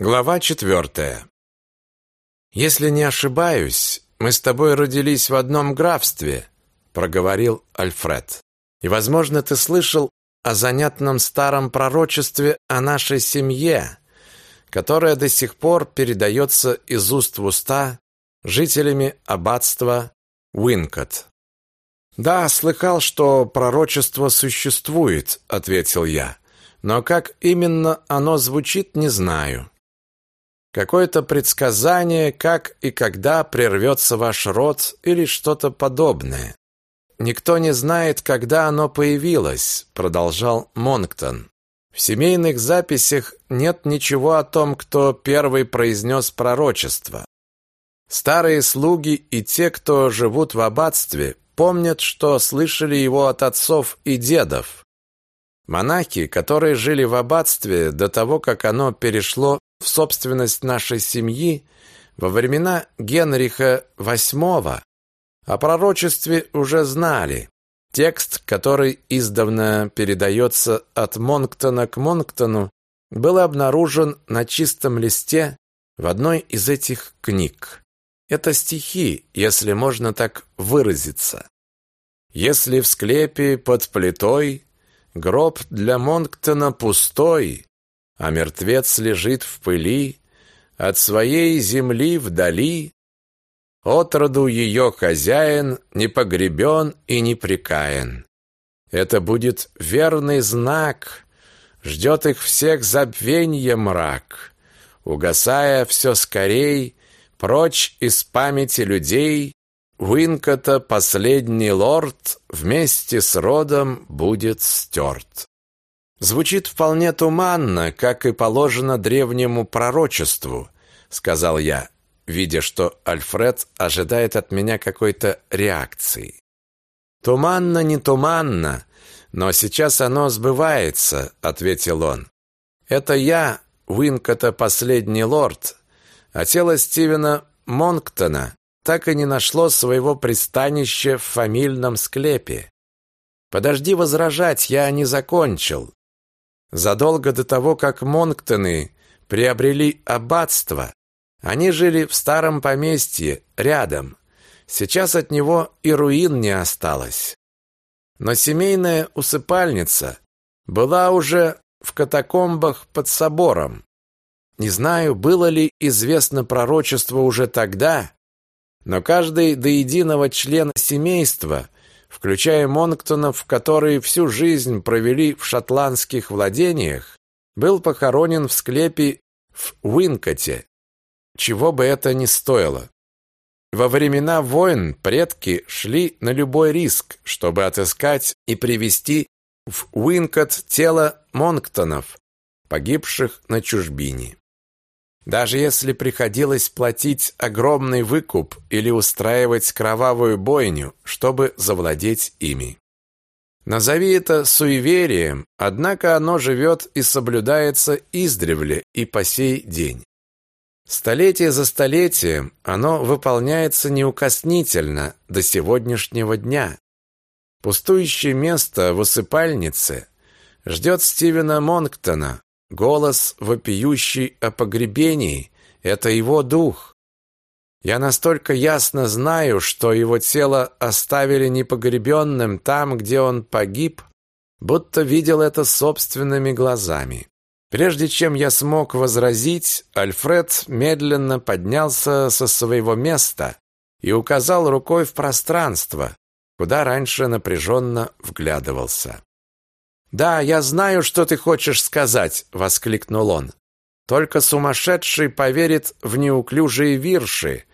Глава четвертая. «Если не ошибаюсь, мы с тобой родились в одном графстве», проговорил Альфред. «И, возможно, ты слышал о занятном старом пророчестве о нашей семье, которое до сих пор передается из уст в уста жителями аббатства Уинкот». «Да, слыхал, что пророчество существует», — ответил я. «Но как именно оно звучит, не знаю. Какое-то предсказание, как и когда прервется ваш род или что-то подобное. Никто не знает, когда оно появилось, продолжал Монктон. В семейных записях нет ничего о том, кто первый произнес пророчество. Старые слуги и те, кто живут в аббатстве, помнят, что слышали его от отцов и дедов. Монахи, которые жили в аббатстве до того, как оно перешло в собственность нашей семьи во времена Генриха VIII о пророчестве уже знали. Текст, который издавна передается от Монктона к Монктону, был обнаружен на чистом листе в одной из этих книг. Это стихи, если можно так выразиться. Если в склепе под плитой гроб для Монктона пустой, а мертвец лежит в пыли, от своей земли вдали, отроду ее хозяин не погребен и не прикаян. Это будет верный знак, ждет их всех забвенье мрак, угасая все скорей, прочь из памяти людей, Уинкота последний лорд вместе с родом будет стерт. Звучит вполне туманно, как и положено древнему пророчеству, сказал я, видя, что Альфред ожидает от меня какой-то реакции. Туманно не туманно, но сейчас оно сбывается, ответил он. Это я, Уинкота последний лорд, а тело Стивена Монктона так и не нашло своего пристанища в фамильном склепе. Подожди возражать, я не закончил. Задолго до того, как Монктоны приобрели аббатство, они жили в старом поместье рядом. Сейчас от него и руин не осталось. Но семейная усыпальница была уже в катакомбах под собором. Не знаю, было ли известно пророчество уже тогда, но каждый до единого члена семейства – включая Монктонов, которые всю жизнь провели в шотландских владениях, был похоронен в склепе в Уинкоте, чего бы это ни стоило. Во времена войн предки шли на любой риск, чтобы отыскать и привести в Уинкот тело Монктонов, погибших на чужбине. Даже если приходилось платить огромный выкуп или устраивать кровавую бойню, чтобы завладеть ими. Назови это суеверием, однако оно живет и соблюдается издревле и по сей день. Столетие за столетием оно выполняется неукоснительно до сегодняшнего дня. Пустующее место в усыпальнице ждет Стивена Монктона, Голос, вопиющий о погребении, это его дух. Я настолько ясно знаю, что его тело оставили непогребенным там, где он погиб, будто видел это собственными глазами. Прежде чем я смог возразить, Альфред медленно поднялся со своего места и указал рукой в пространство, куда раньше напряженно вглядывался. «Да, я знаю, что ты хочешь сказать», — воскликнул он. «Только сумасшедший поверит в неуклюжие вирши,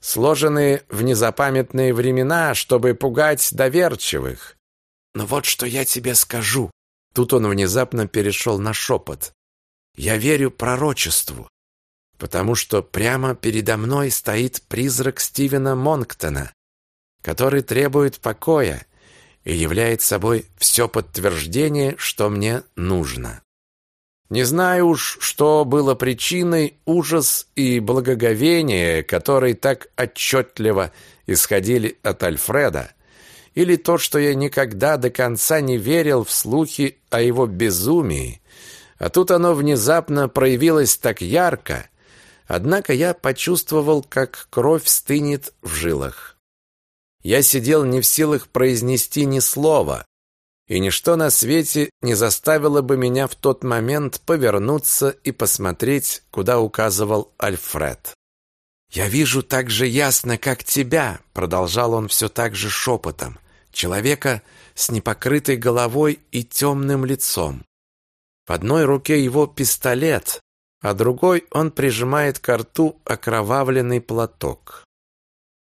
сложенные в незапамятные времена, чтобы пугать доверчивых. Но вот что я тебе скажу». Тут он внезапно перешел на шепот. «Я верю пророчеству, потому что прямо передо мной стоит призрак Стивена Монктона, который требует покоя, и является собой все подтверждение, что мне нужно. Не знаю уж, что было причиной ужас и благоговение, которые так отчетливо исходили от Альфреда, или то, что я никогда до конца не верил в слухи о его безумии, А тут оно внезапно проявилось так ярко, однако я почувствовал, как кровь стынет в жилах. Я сидел не в силах произнести ни слова, и ничто на свете не заставило бы меня в тот момент повернуться и посмотреть, куда указывал Альфред. «Я вижу так же ясно, как тебя», — продолжал он все так же шепотом, человека с непокрытой головой и темным лицом. В одной руке его пистолет, а другой он прижимает к рту окровавленный платок.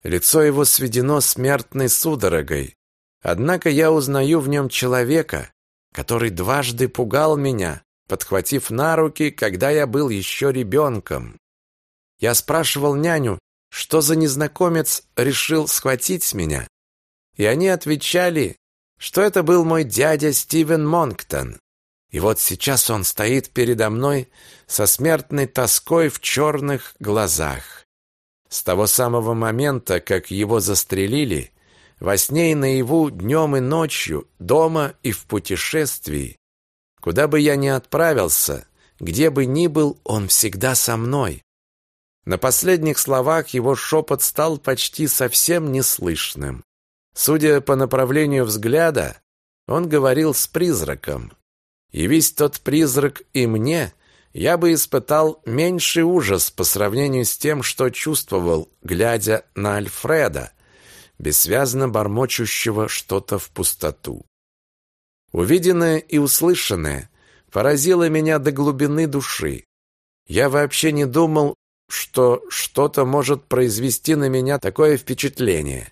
Лицо его сведено смертной судорогой, однако я узнаю в нем человека, который дважды пугал меня, подхватив на руки, когда я был еще ребенком. Я спрашивал няню, что за незнакомец решил схватить меня, и они отвечали, что это был мой дядя Стивен Монктон. И вот сейчас он стоит передо мной со смертной тоской в черных глазах. С того самого момента, как его застрелили, во сне и наяву, днем и ночью, дома и в путешествии, куда бы я ни отправился, где бы ни был, он всегда со мной. На последних словах его шепот стал почти совсем неслышным. Судя по направлению взгляда, он говорил с призраком. И весь тот призрак и мне я бы испытал меньший ужас по сравнению с тем, что чувствовал, глядя на Альфреда, бессвязно бормочущего что-то в пустоту. Увиденное и услышанное поразило меня до глубины души. Я вообще не думал, что что-то может произвести на меня такое впечатление.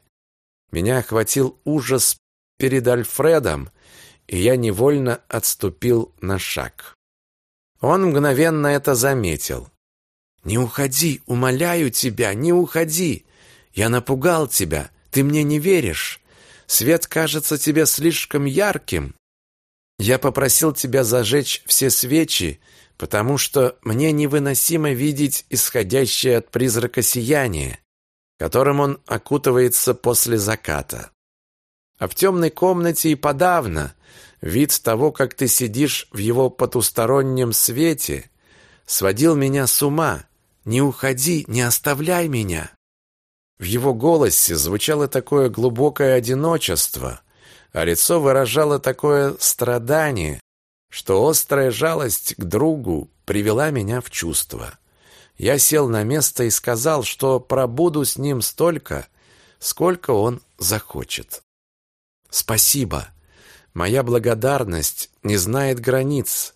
Меня охватил ужас перед Альфредом, и я невольно отступил на шаг. Он мгновенно это заметил. «Не уходи, умоляю тебя, не уходи! Я напугал тебя, ты мне не веришь. Свет кажется тебе слишком ярким. Я попросил тебя зажечь все свечи, потому что мне невыносимо видеть исходящее от призрака сияние, которым он окутывается после заката. А в темной комнате и подавно вид того, как ты сидишь в его потустороннем свете, сводил меня с ума. Не уходи, не оставляй меня. В его голосе звучало такое глубокое одиночество, а лицо выражало такое страдание, что острая жалость к другу привела меня в чувство. Я сел на место и сказал, что пробуду с ним столько, сколько он захочет. Спасибо. Моя благодарность не знает границ.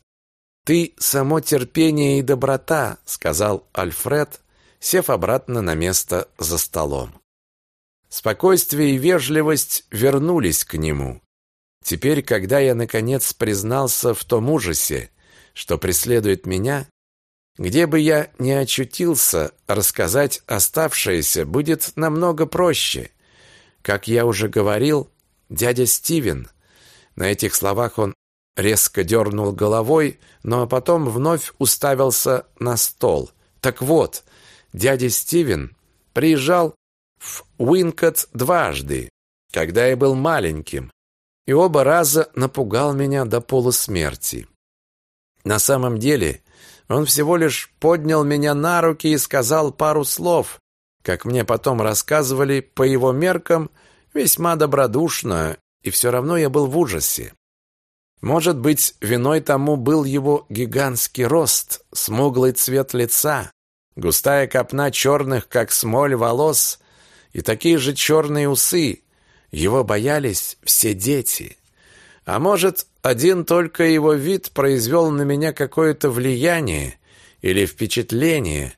Ты само терпение и доброта, сказал Альфред, сев обратно на место за столом. Спокойствие и вежливость вернулись к нему. Теперь, когда я наконец признался в том ужасе, что преследует меня, где бы я ни очутился, рассказать оставшееся будет намного проще. Как я уже говорил, дядя Стивен. На этих словах он резко дернул головой, но потом вновь уставился на стол. Так вот, дядя Стивен приезжал в Уинкот дважды, когда я был маленьким, и оба раза напугал меня до полусмерти. На самом деле, он всего лишь поднял меня на руки и сказал пару слов, как мне потом рассказывали, по его меркам, весьма добродушно, и все равно я был в ужасе. Может быть, виной тому был его гигантский рост, смуглый цвет лица, густая копна черных, как смоль, волос и такие же черные усы, его боялись все дети. А может, один только его вид произвел на меня какое-то влияние или впечатление,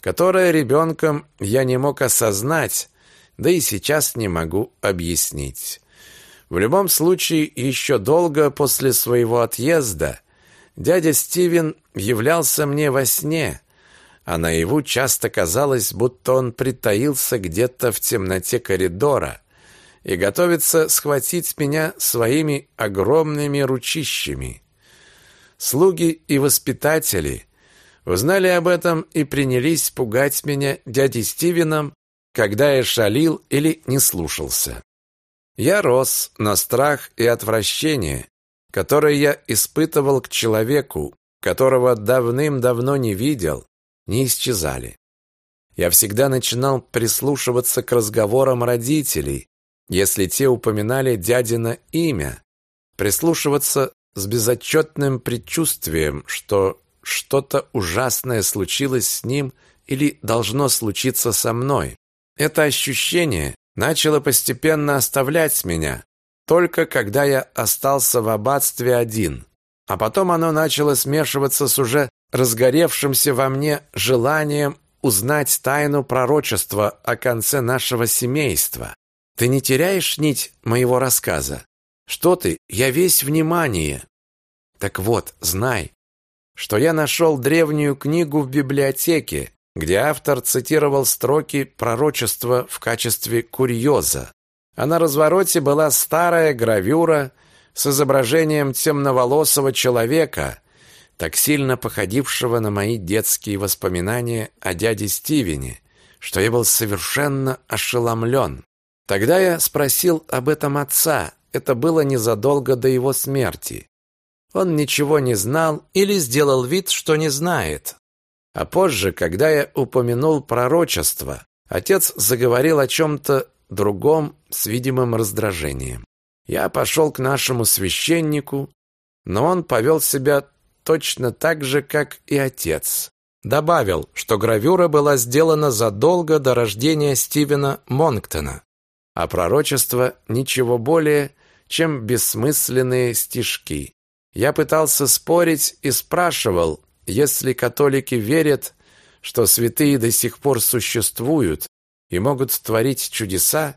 которое ребенком я не мог осознать, да и сейчас не могу объяснить. В любом случае, еще долго после своего отъезда дядя Стивен являлся мне во сне, а наяву часто казалось, будто он притаился где-то в темноте коридора, и готовится схватить меня своими огромными ручищами. Слуги и воспитатели узнали об этом и принялись пугать меня дядей Стивеном, когда я шалил или не слушался. Я рос на страх и отвращение, которое я испытывал к человеку, которого давным-давно не видел, не исчезали. Я всегда начинал прислушиваться к разговорам родителей, если те упоминали дядина имя, прислушиваться с безотчетным предчувствием, что что-то ужасное случилось с ним или должно случиться со мной. Это ощущение начало постепенно оставлять меня, только когда я остался в аббатстве один. А потом оно начало смешиваться с уже разгоревшимся во мне желанием узнать тайну пророчества о конце нашего семейства. Ты не теряешь нить моего рассказа? Что ты? Я весь внимание. Так вот, знай, что я нашел древнюю книгу в библиотеке, где автор цитировал строки пророчества в качестве курьеза. А на развороте была старая гравюра с изображением темноволосого человека, так сильно походившего на мои детские воспоминания о дяде Стивене, что я был совершенно ошеломлен. Тогда я спросил об этом отца, это было незадолго до его смерти. Он ничего не знал или сделал вид, что не знает. А позже, когда я упомянул пророчество, отец заговорил о чем-то другом с видимым раздражением. Я пошел к нашему священнику, но он повел себя точно так же, как и отец. Добавил, что гравюра была сделана задолго до рождения Стивена Монктона, а пророчество ничего более, чем бессмысленные стишки. Я пытался спорить и спрашивал, если католики верят, что святые до сих пор существуют и могут творить чудеса,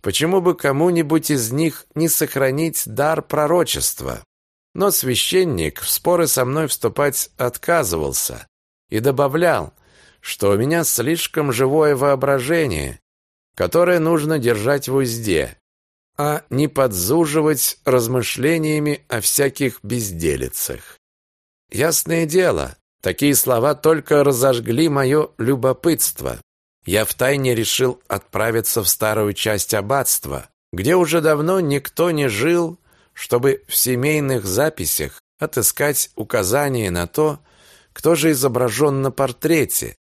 почему бы кому-нибудь из них не сохранить дар пророчества? Но священник в споры со мной вступать отказывался и добавлял, что у меня слишком живое воображение, которое нужно держать в узде, а не подзуживать размышлениями о всяких безделицах. Ясное дело, такие слова только разожгли мое любопытство. Я втайне решил отправиться в старую часть аббатства, где уже давно никто не жил, чтобы в семейных записях отыскать указание на то, кто же изображен на портрете,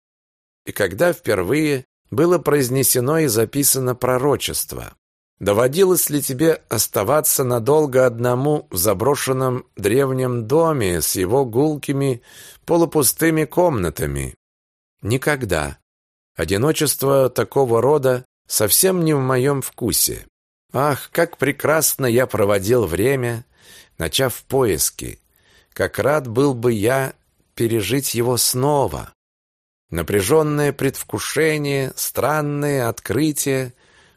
и когда впервые было произнесено и записано пророчество. Доводилось ли тебе оставаться надолго одному в заброшенном древнем доме с его гулкими полупустыми комнатами? Никогда. Одиночество такого рода совсем не в моем вкусе. Ах, как прекрасно я проводил время, начав поиски. Как рад был бы я пережить его снова. Напряженное предвкушение, странные открытия,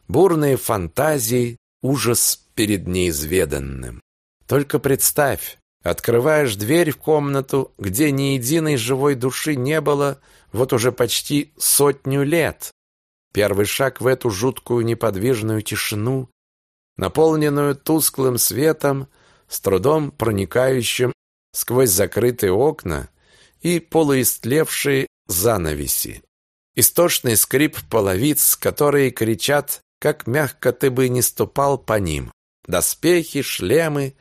бурные фантазии, ужас перед неизведанным. Только представь, открываешь дверь в комнату, где ни единой живой души не было вот уже почти сотню лет. Первый шаг в эту жуткую неподвижную тишину, наполненную тусклым светом, с трудом проникающим сквозь закрытые окна и полуистлевшие занавеси. Истошный скрип половиц, которые кричат как мягко ты бы не ступал по ним. Доспехи, шлемы,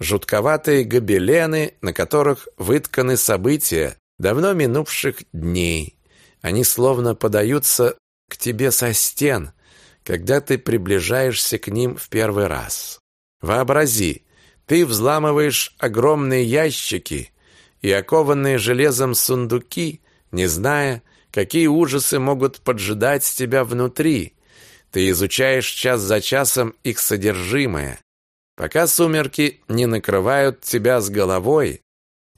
жутковатые гобелены, на которых вытканы события давно минувших дней. Они словно подаются к тебе со стен, когда ты приближаешься к ним в первый раз. Вообрази, ты взламываешь огромные ящики и окованные железом сундуки, не зная, какие ужасы могут поджидать тебя внутри, ты изучаешь час за часом их содержимое, пока сумерки не накрывают тебя с головой,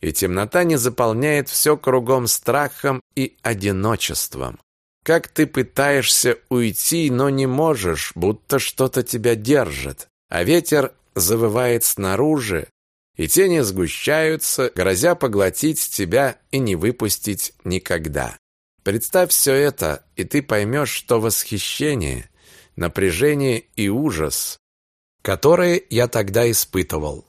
и темнота не заполняет все кругом страхом и одиночеством. Как ты пытаешься уйти, но не можешь, будто что-то тебя держит, а ветер завывает снаружи, и тени сгущаются, грозя поглотить тебя и не выпустить никогда. Представь все это, и ты поймешь, что восхищение напряжение и ужас, которые я тогда испытывал.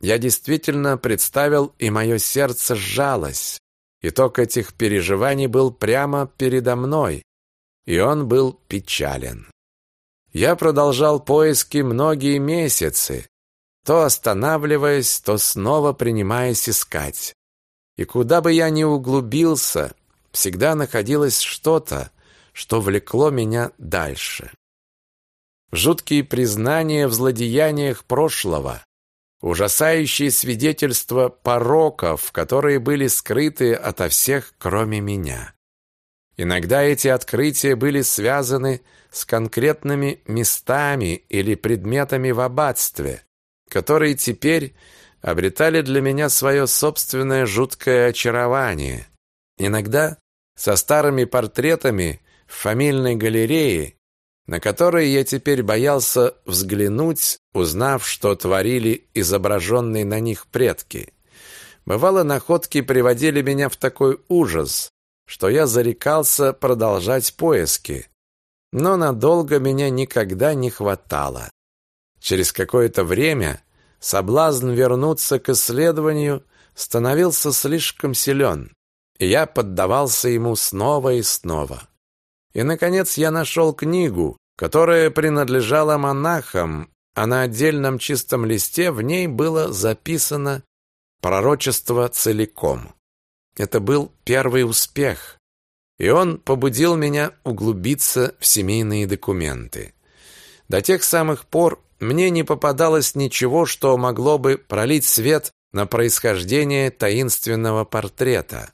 Я действительно представил, и мое сердце сжалось. Итог этих переживаний был прямо передо мной, и он был печален. Я продолжал поиски многие месяцы, то останавливаясь, то снова принимаясь искать. И куда бы я ни углубился, всегда находилось что-то, что влекло меня дальше. Жуткие признания в злодеяниях прошлого, ужасающие свидетельства пороков, которые были скрыты ото всех, кроме меня. Иногда эти открытия были связаны с конкретными местами или предметами в аббатстве, которые теперь обретали для меня свое собственное жуткое очарование. Иногда со старыми портретами в фамильной галерее, на которые я теперь боялся взглянуть, узнав, что творили изображенные на них предки. Бывало, находки приводили меня в такой ужас, что я зарекался продолжать поиски, но надолго меня никогда не хватало. Через какое-то время соблазн вернуться к исследованию становился слишком силен, и я поддавался ему снова и снова. И, наконец, я нашел книгу, которая принадлежала монахам, а на отдельном чистом листе в ней было записано пророчество целиком. Это был первый успех, и он побудил меня углубиться в семейные документы. До тех самых пор мне не попадалось ничего, что могло бы пролить свет на происхождение таинственного портрета.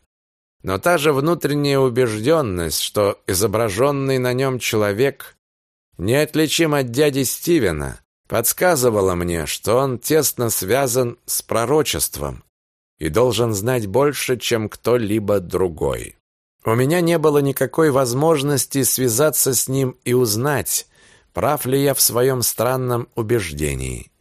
Но та же внутренняя убежденность, что изображенный на нем человек неотличим от дяди Стивена, подсказывала мне, что он тесно связан с пророчеством и должен знать больше, чем кто-либо другой. У меня не было никакой возможности связаться с ним и узнать, прав ли я в своем странном убеждении,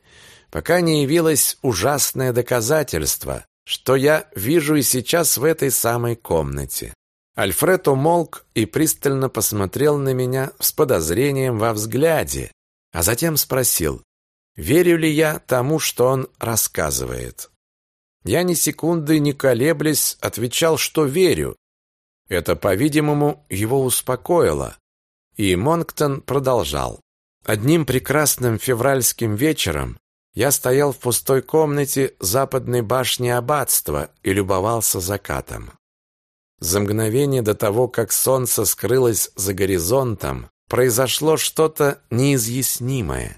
пока не явилось ужасное доказательство, что я вижу и сейчас в этой самой комнате. Альфред умолк и пристально посмотрел на меня с подозрением во взгляде, а затем спросил, верю ли я тому, что он рассказывает. Я ни секунды не колеблясь отвечал, что верю. Это, по-видимому, его успокоило. И Монктон продолжал. Одним прекрасным февральским вечером я стоял в пустой комнате западной башни аббатства и любовался закатом. За мгновение до того, как солнце скрылось за горизонтом, произошло что-то неизъяснимое.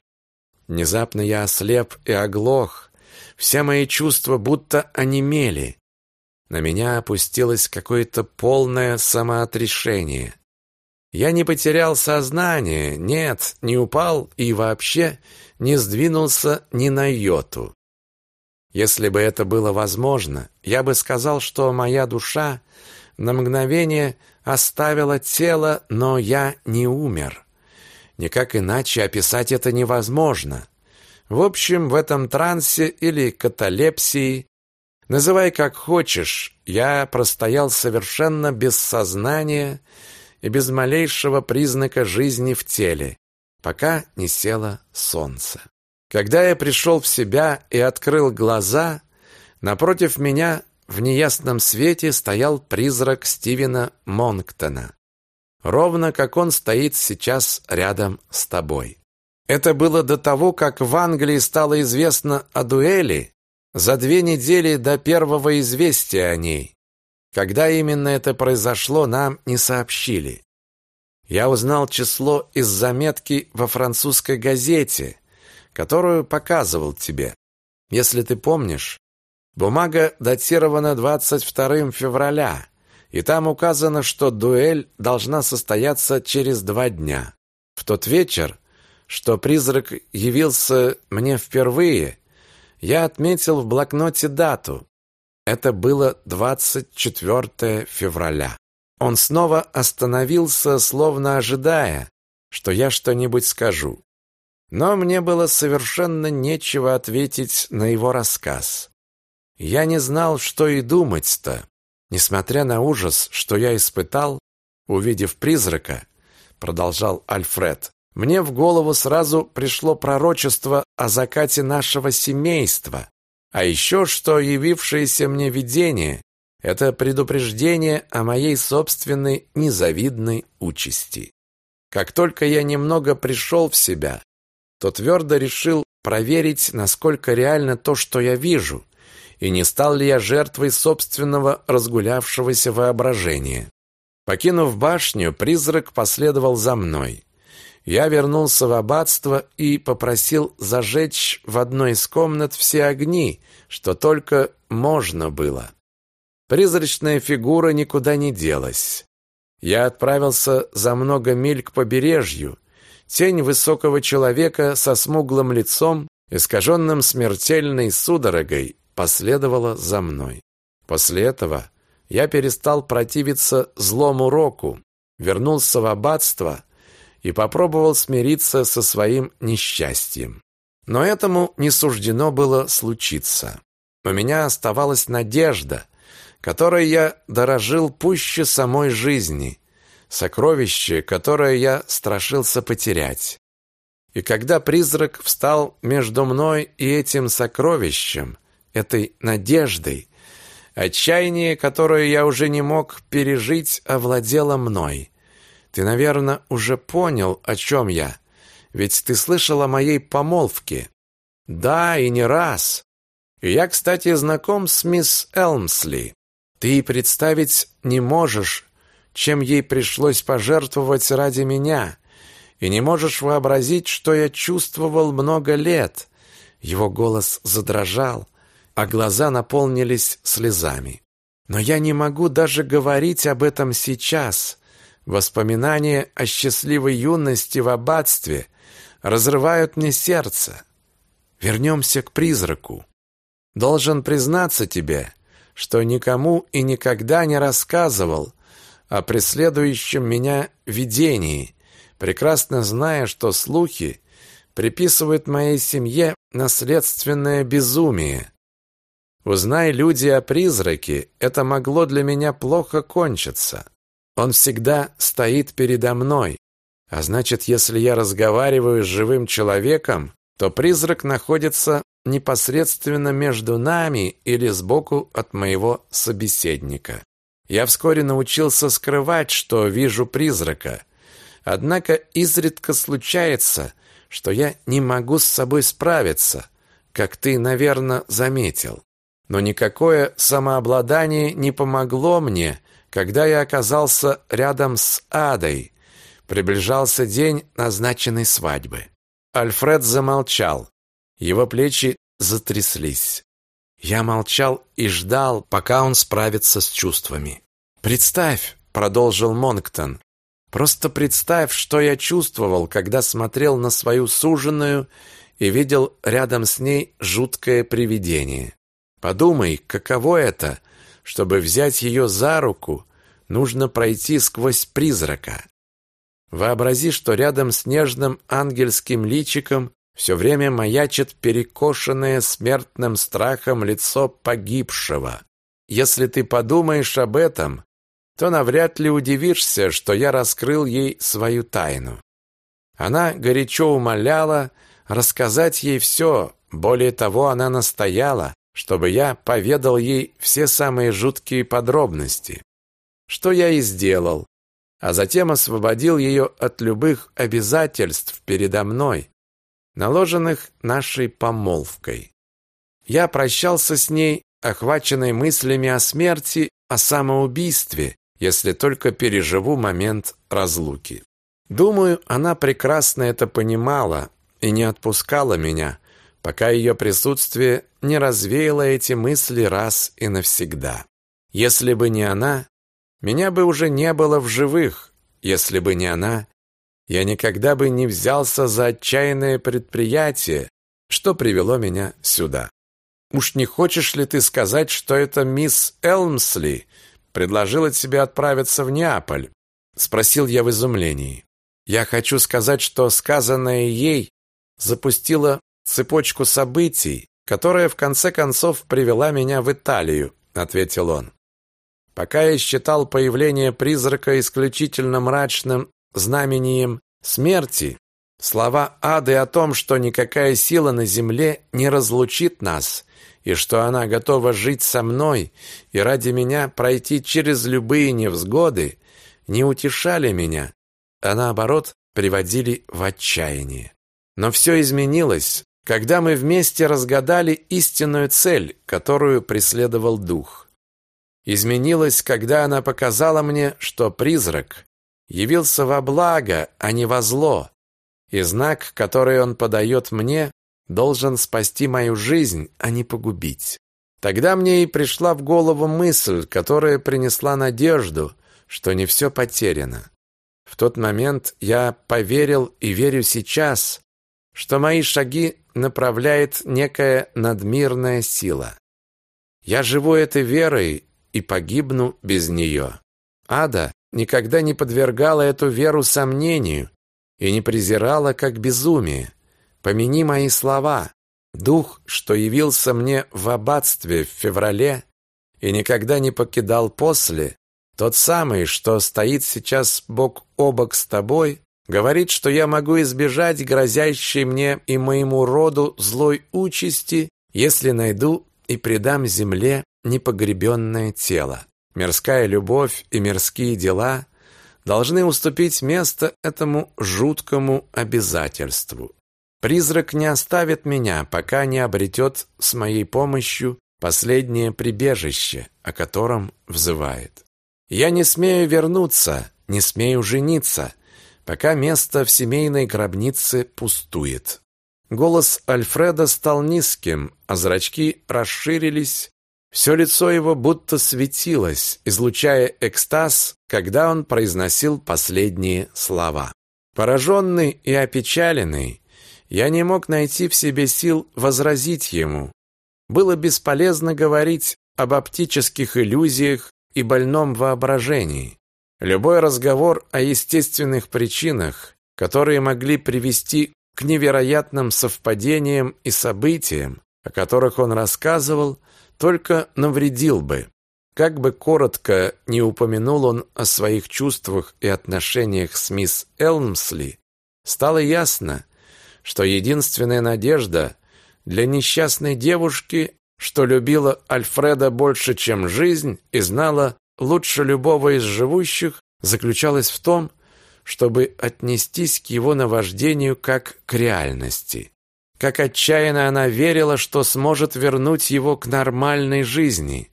Внезапно я ослеп и оглох, все мои чувства будто онемели. На меня опустилось какое-то полное самоотрешение. Я не потерял сознание, нет, не упал и вообще не сдвинулся ни на йоту. Если бы это было возможно, я бы сказал, что моя душа на мгновение оставила тело, но я не умер. Никак иначе описать это невозможно. В общем, в этом трансе или каталепсии, называй как хочешь, я простоял совершенно без сознания и без малейшего признака жизни в теле, пока не село солнце. Когда я пришел в себя и открыл глаза, напротив меня в неясном свете стоял призрак Стивена Монктона, ровно как он стоит сейчас рядом с тобой. Это было до того, как в Англии стало известно о дуэли, за две недели до первого известия о ней. Когда именно это произошло, нам не сообщили. Я узнал число из заметки во французской газете, которую показывал тебе. Если ты помнишь, бумага датирована 22 февраля, и там указано, что дуэль должна состояться через два дня. В тот вечер что призрак явился мне впервые, я отметил в блокноте дату. Это было 24 февраля. Он снова остановился, словно ожидая, что я что-нибудь скажу. Но мне было совершенно нечего ответить на его рассказ. Я не знал, что и думать-то. Несмотря на ужас, что я испытал, увидев призрака, продолжал Альфред, мне в голову сразу пришло пророчество о закате нашего семейства, а еще что явившееся мне видение – это предупреждение о моей собственной незавидной участи. Как только я немного пришел в себя, то твердо решил проверить, насколько реально то, что я вижу, и не стал ли я жертвой собственного разгулявшегося воображения. Покинув башню, призрак последовал за мной. Я вернулся в аббатство и попросил зажечь в одной из комнат все огни, что только можно было. Призрачная фигура никуда не делась. Я отправился за много миль к побережью. Тень высокого человека со смуглым лицом, искаженным смертельной судорогой, последовала за мной. После этого я перестал противиться злому року, вернулся в аббатство и попробовал смириться со своим несчастьем. Но этому не суждено было случиться. У меня оставалась надежда, которой я дорожил пуще самой жизни, сокровище, которое я страшился потерять. И когда призрак встал между мной и этим сокровищем, этой надеждой, отчаяние, которое я уже не мог пережить, овладело мной. Ты, наверное, уже понял, о чем я. Ведь ты слышал о моей помолвке. Да, и не раз. И я, кстати, знаком с мисс Элмсли. Ты представить не можешь, чем ей пришлось пожертвовать ради меня, и не можешь вообразить, что я чувствовал много лет. Его голос задрожал, а глаза наполнились слезами. Но я не могу даже говорить об этом сейчас. Воспоминания о счастливой юности в аббатстве разрывают мне сердце. Вернемся к призраку. Должен признаться тебе, что никому и никогда не рассказывал о преследующем меня видении, прекрасно зная, что слухи приписывают моей семье наследственное безумие. Узнай люди о призраке, это могло для меня плохо кончиться. Он всегда стоит передо мной. А значит, если я разговариваю с живым человеком, то призрак находится непосредственно между нами или сбоку от моего собеседника. Я вскоре научился скрывать, что вижу призрака. Однако изредка случается, что я не могу с собой справиться, как ты, наверное, заметил. Но никакое самообладание не помогло мне, когда я оказался рядом с Адой. Приближался день назначенной свадьбы. Альфред замолчал. Его плечи затряслись. Я молчал и ждал, пока он справится с чувствами. «Представь», — продолжил Монктон, «просто представь, что я чувствовал, когда смотрел на свою суженую и видел рядом с ней жуткое привидение. Подумай, каково это, чтобы взять ее за руку, нужно пройти сквозь призрака. Вообрази, что рядом с нежным ангельским личиком все время маячит перекошенное смертным страхом лицо погибшего. Если ты подумаешь об этом, то навряд ли удивишься, что я раскрыл ей свою тайну. Она горячо умоляла рассказать ей все, более того, она настояла, чтобы я поведал ей все самые жуткие подробности, что я и сделал, а затем освободил ее от любых обязательств передо мной, наложенных нашей помолвкой. Я прощался с ней, охваченной мыслями о смерти, о самоубийстве, если только переживу момент разлуки. Думаю, она прекрасно это понимала и не отпускала меня, пока ее присутствие не развеяло эти мысли раз и навсегда. Если бы не она, меня бы уже не было в живых. Если бы не она, я никогда бы не взялся за отчаянное предприятие, что привело меня сюда. Уж не хочешь ли ты сказать, что это мисс Элмсли предложила тебе отправиться в Неаполь? Спросил я в изумлении. Я хочу сказать, что сказанное ей запустило цепочку событий, которая в конце концов привела меня в Италию, ответил он. Пока я считал появление призрака исключительно мрачным знамением смерти, слова Ады о том, что никакая сила на земле не разлучит нас, и что она готова жить со мной и ради меня пройти через любые невзгоды, не утешали меня, а наоборот приводили в отчаяние. Но все изменилось, когда мы вместе разгадали истинную цель, которую преследовал дух. Изменилась, когда она показала мне, что призрак явился во благо, а не во зло, и знак, который он подает мне, должен спасти мою жизнь, а не погубить. Тогда мне и пришла в голову мысль, которая принесла надежду, что не все потеряно. В тот момент я поверил и верю сейчас, что мои шаги направляет некая надмирная сила. Я живу этой верой и погибну без нее. Ада никогда не подвергала эту веру сомнению и не презирала как безумие. Помяни мои слова. Дух, что явился мне в аббатстве в феврале и никогда не покидал после, тот самый, что стоит сейчас бок о бок с тобой, говорит, что я могу избежать грозящей мне и моему роду злой участи, если найду и предам земле непогребенное тело. Мирская любовь и мирские дела должны уступить место этому жуткому обязательству. Призрак не оставит меня, пока не обретет с моей помощью последнее прибежище, о котором взывает. Я не смею вернуться, не смею жениться, пока место в семейной гробнице пустует. Голос Альфреда стал низким, а зрачки расширились. Все лицо его будто светилось, излучая экстаз, когда он произносил последние слова. Пораженный и опечаленный, я не мог найти в себе сил возразить ему. Было бесполезно говорить об оптических иллюзиях и больном воображении. Любой разговор о естественных причинах, которые могли привести к невероятным совпадениям и событиям, о которых он рассказывал, только навредил бы. Как бы коротко не упомянул он о своих чувствах и отношениях с мисс Элмсли, стало ясно, что единственная надежда для несчастной девушки, что любила Альфреда больше, чем жизнь, и знала лучше любого из живущих, заключалась в том, чтобы отнестись к его наваждению как к реальности. Как отчаянно она верила, что сможет вернуть его к нормальной жизни.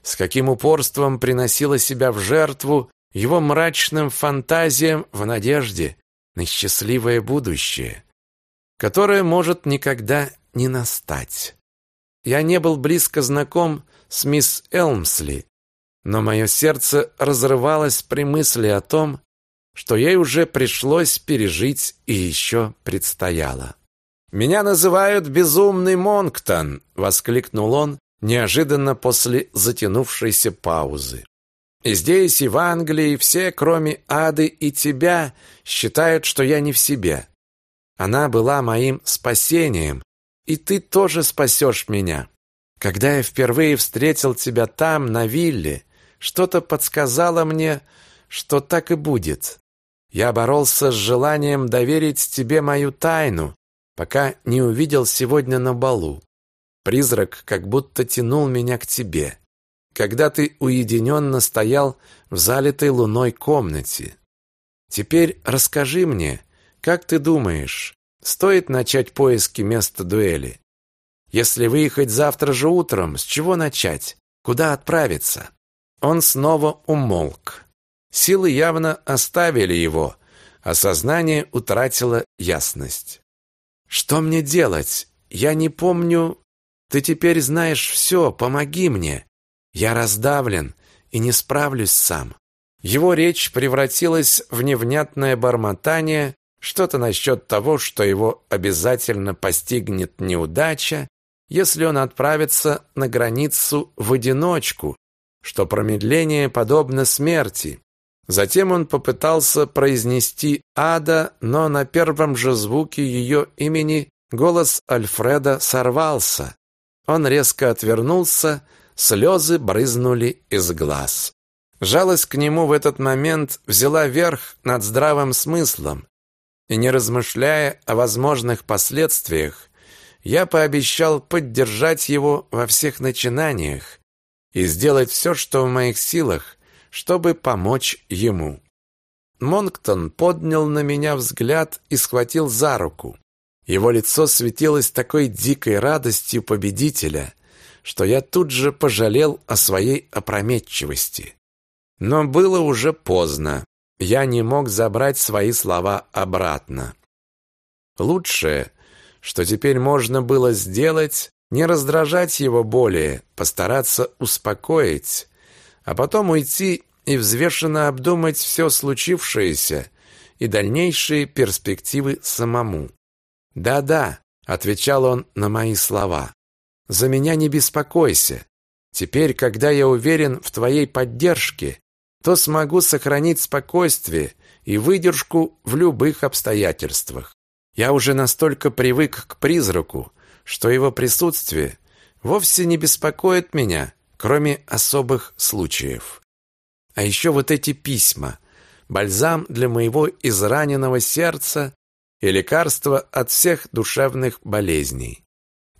С каким упорством приносила себя в жертву его мрачным фантазиям в надежде на счастливое будущее, которое может никогда не настать. Я не был близко знаком с мисс Элмсли, но мое сердце разрывалось при мысли о том, что ей уже пришлось пережить и еще предстояло. «Меня называют безумный Монктон!» — воскликнул он неожиданно после затянувшейся паузы. «И здесь, и в Англии, все, кроме Ады и тебя, считают, что я не в себе. Она была моим спасением, и ты тоже спасешь меня. Когда я впервые встретил тебя там, на вилле, что-то подсказало мне, что так и будет. Я боролся с желанием доверить тебе мою тайну, пока не увидел сегодня на балу. Призрак как будто тянул меня к тебе, когда ты уединенно стоял в залитой луной комнате. Теперь расскажи мне, как ты думаешь, стоит начать поиски места дуэли? Если выехать завтра же утром, с чего начать? Куда отправиться? Он снова умолк. Силы явно оставили его, а сознание утратило ясность. «Что мне делать? Я не помню...» «Ты теперь знаешь все, помоги мне. Я раздавлен и не справлюсь сам». Его речь превратилась в невнятное бормотание, что-то насчет того, что его обязательно постигнет неудача, если он отправится на границу в одиночку, что промедление подобно смерти. Затем он попытался произнести «Ада», но на первом же звуке ее имени голос Альфреда сорвался. Он резко отвернулся, слезы брызнули из глаз. Жалость к нему в этот момент взяла верх над здравым смыслом, и не размышляя о возможных последствиях, я пообещал поддержать его во всех начинаниях, и сделать все, что в моих силах, чтобы помочь ему. Монктон поднял на меня взгляд и схватил за руку. Его лицо светилось такой дикой радостью победителя, что я тут же пожалел о своей опрометчивости. Но было уже поздно. Я не мог забрать свои слова обратно. Лучшее, что теперь можно было сделать, не раздражать его более, постараться успокоить, а потом уйти и взвешенно обдумать все случившееся и дальнейшие перспективы самому. «Да-да», — отвечал он на мои слова, — «за меня не беспокойся. Теперь, когда я уверен в твоей поддержке, то смогу сохранить спокойствие и выдержку в любых обстоятельствах. Я уже настолько привык к призраку, что его присутствие вовсе не беспокоит меня, кроме особых случаев. А еще вот эти письма, бальзам для моего израненного сердца и лекарство от всех душевных болезней.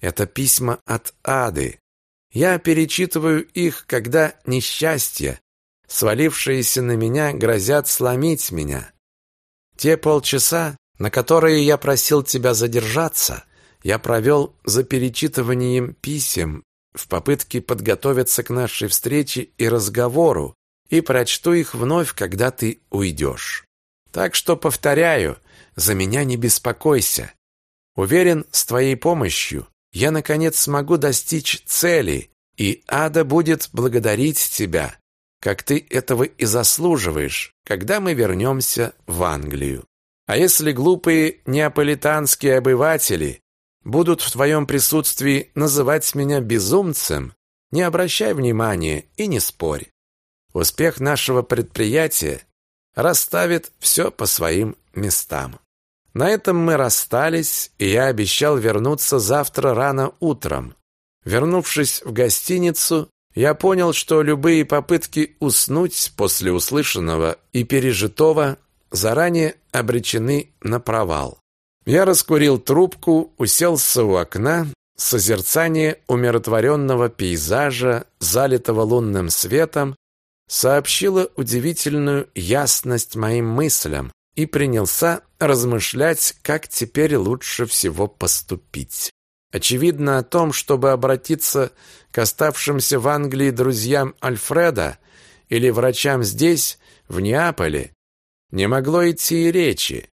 Это письма от Ады. Я перечитываю их, когда несчастье, свалившиеся на меня, грозят сломить меня. Те полчаса, на которые я просил тебя задержаться, я провел за перечитыванием писем в попытке подготовиться к нашей встрече и разговору, и прочту их вновь, когда ты уйдешь. Так что, повторяю, за меня не беспокойся. Уверен, с твоей помощью я, наконец, смогу достичь цели, и ада будет благодарить тебя как ты этого и заслуживаешь, когда мы вернемся в Англию. А если глупые неаполитанские обыватели будут в твоем присутствии называть меня безумцем, не обращай внимания и не спорь. Успех нашего предприятия расставит все по своим местам. На этом мы расстались, и я обещал вернуться завтра рано утром. Вернувшись в гостиницу, я понял, что любые попытки уснуть после услышанного и пережитого заранее обречены на провал. Я раскурил трубку, уселся у окна, созерцание умиротворенного пейзажа, залитого лунным светом, сообщило удивительную ясность моим мыслям и принялся размышлять, как теперь лучше всего поступить. Очевидно, о том, чтобы обратиться к оставшимся в Англии друзьям Альфреда или врачам здесь, в Неаполе, не могло идти и речи.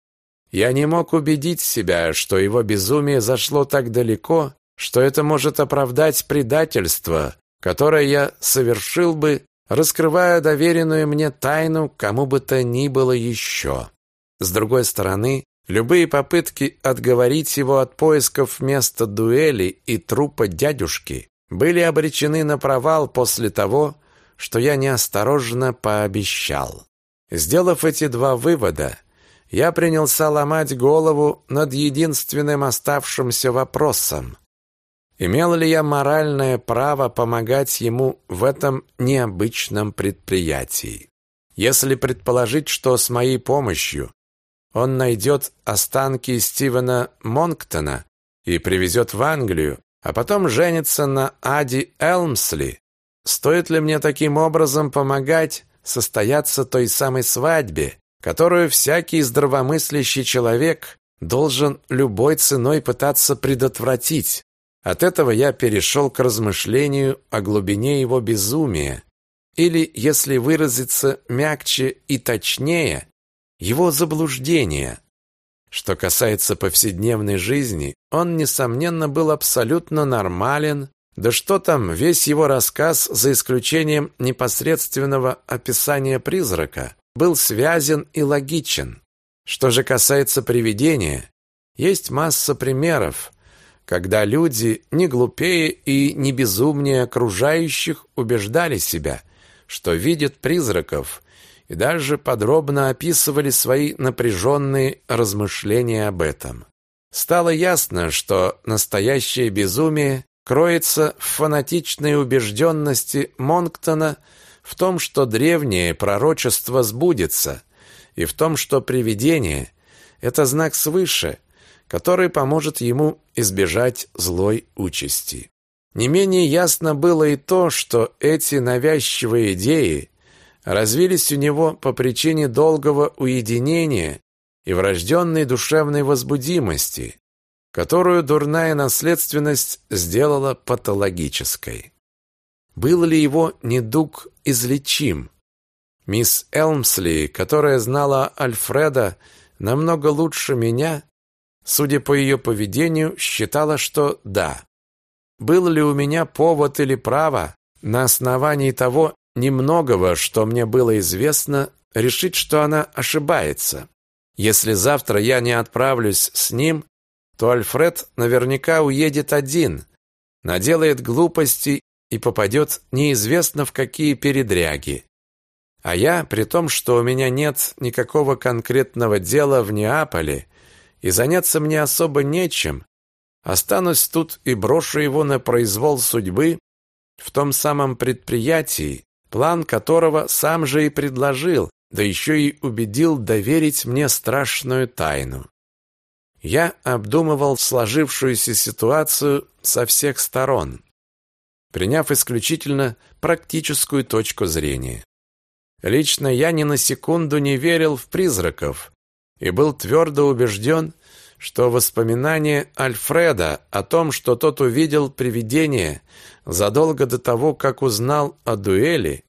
Я не мог убедить себя, что его безумие зашло так далеко, что это может оправдать предательство, которое я совершил бы, раскрывая доверенную мне тайну кому бы то ни было еще. С другой стороны, Любые попытки отговорить его от поисков места дуэли и трупа дядюшки были обречены на провал после того, что я неосторожно пообещал. Сделав эти два вывода, я принялся ломать голову над единственным оставшимся вопросом. Имел ли я моральное право помогать ему в этом необычном предприятии? Если предположить, что с моей помощью он найдет останки Стивена Монктона и привезет в Англию, а потом женится на Ади Элмсли. Стоит ли мне таким образом помогать состояться той самой свадьбе, которую всякий здравомыслящий человек должен любой ценой пытаться предотвратить? От этого я перешел к размышлению о глубине его безумия, или, если выразиться мягче и точнее, его заблуждения. Что касается повседневной жизни, он, несомненно, был абсолютно нормален, да что там, весь его рассказ, за исключением непосредственного описания призрака, был связен и логичен. Что же касается привидения, есть масса примеров, когда люди, не глупее и не безумнее окружающих, убеждали себя, что видят призраков и даже подробно описывали свои напряженные размышления об этом. Стало ясно, что настоящее безумие кроется в фанатичной убежденности Монктона в том, что древнее пророчество сбудется, и в том, что привидение – это знак свыше, который поможет ему избежать злой участи. Не менее ясно было и то, что эти навязчивые идеи развились у него по причине долгого уединения и врожденной душевной возбудимости, которую дурная наследственность сделала патологической. Был ли его недуг излечим? Мисс Элмсли, которая знала Альфреда намного лучше меня, судя по ее поведению, считала, что да. Был ли у меня повод или право на основании того немногого, что мне было известно, решить, что она ошибается? Если завтра я не отправлюсь с ним, то Альфред наверняка уедет один, наделает глупостей и попадет неизвестно в какие передряги. А я, при том, что у меня нет никакого конкретного дела в Неаполе, и заняться мне особо нечем, останусь тут и брошу его на произвол судьбы в том самом предприятии, план которого сам же и предложил, да еще и убедил доверить мне страшную тайну. Я обдумывал сложившуюся ситуацию со всех сторон, приняв исключительно практическую точку зрения. Лично я ни на секунду не верил в призраков и был твердо убежден, что воспоминание Альфреда о том, что тот увидел привидение задолго до того, как узнал о дуэли,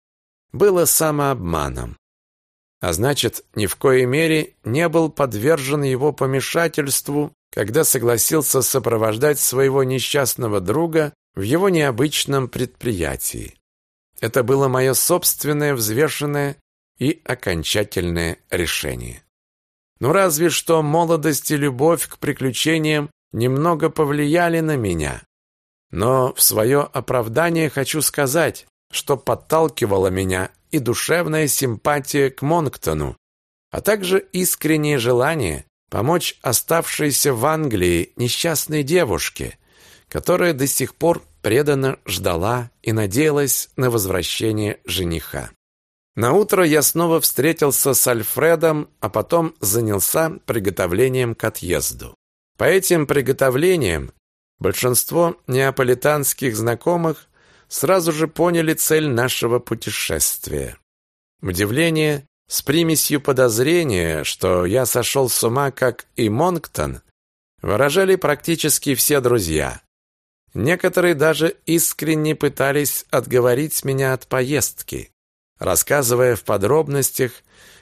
было самообманом. А значит, ни в коей мере не был подвержен его помешательству, когда согласился сопровождать своего несчастного друга в его необычном предприятии. Это было мое собственное взвешенное и окончательное решение. Ну разве что молодость и любовь к приключениям немного повлияли на меня. Но в свое оправдание хочу сказать, что подталкивала меня и душевная симпатия к Монктону, а также искреннее желание помочь оставшейся в Англии несчастной девушке, которая до сих пор преданно ждала и надеялась на возвращение жениха. На утро я снова встретился с Альфредом, а потом занялся приготовлением к отъезду. По этим приготовлениям большинство неаполитанских знакомых сразу же поняли цель нашего путешествия. Удивление с примесью подозрения, что я сошел с ума, как и Монктон, выражали практически все друзья. Некоторые даже искренне пытались отговорить меня от поездки рассказывая в подробностях,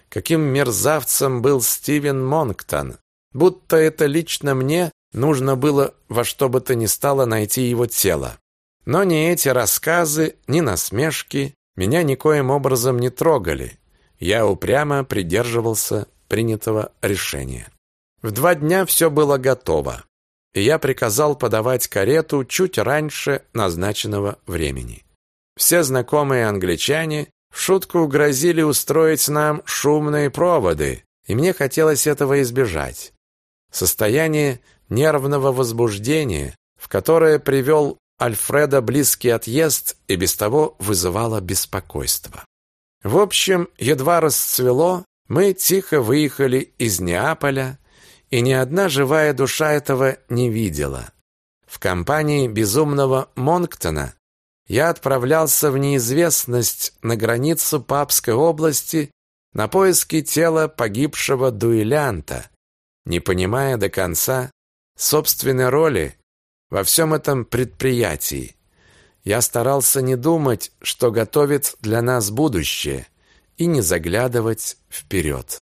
каким мерзавцем был Стивен Монктон, будто это лично мне нужно было во что бы то ни стало найти его тело. Но ни эти рассказы, ни насмешки меня никоим образом не трогали. Я упрямо придерживался принятого решения. В два дня все было готово, и я приказал подавать карету чуть раньше назначенного времени. Все знакомые англичане в шутку грозили устроить нам шумные проводы, и мне хотелось этого избежать. Состояние нервного возбуждения, в которое привел Альфреда близкий отъезд, и без того вызывало беспокойство. В общем, едва расцвело, мы тихо выехали из Неаполя, и ни одна живая душа этого не видела. В компании безумного Монктона я отправлялся в неизвестность на границу Папской области на поиски тела погибшего дуэлянта, не понимая до конца собственной роли во всем этом предприятии. Я старался не думать, что готовит для нас будущее, и не заглядывать вперед.